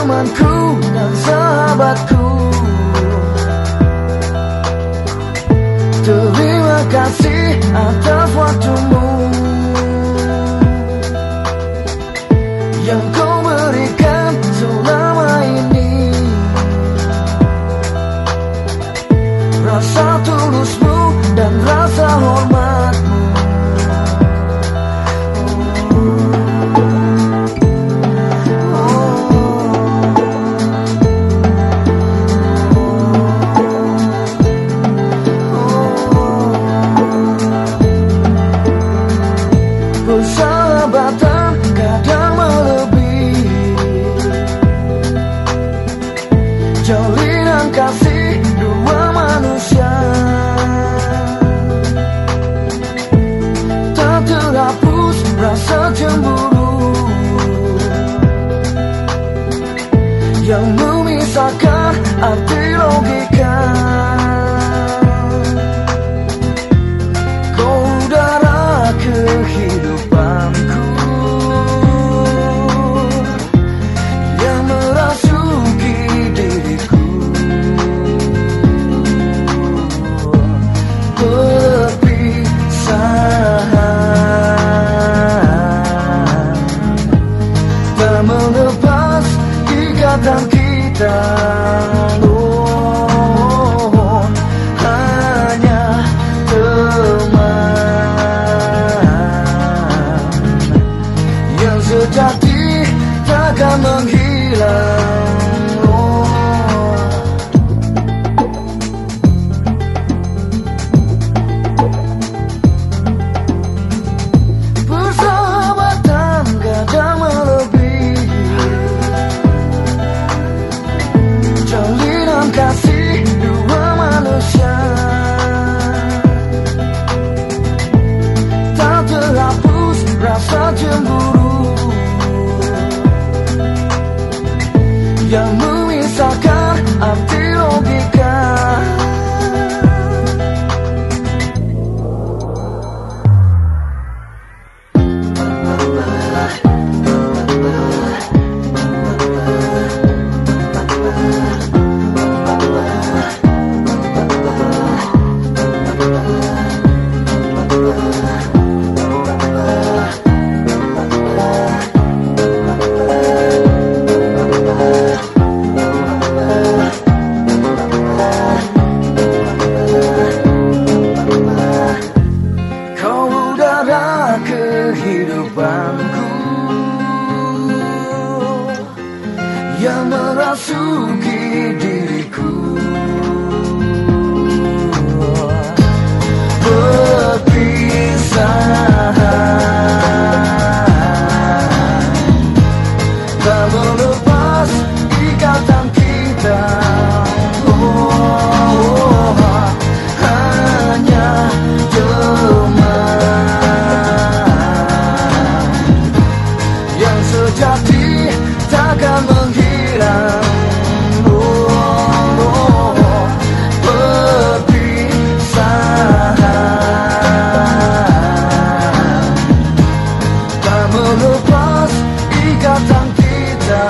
temanku dan sahabatku. Terima kasih atas waktumu memisahkan arti logika? Kau udara kehidupanku Yang merasuki diriku. Perpisahan Tak melepas ikatan kita Oh, Yang merasuki diriku. Perpisahan Tak melepas Lepas ikatan kita.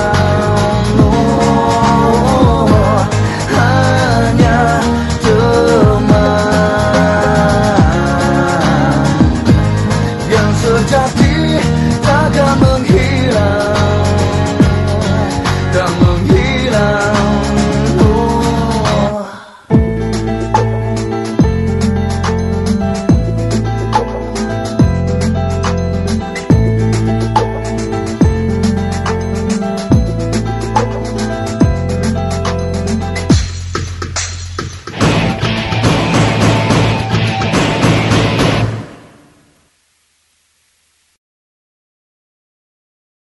Oh, Hanya teman Yang sejati takkan menghilang Tak menghilang.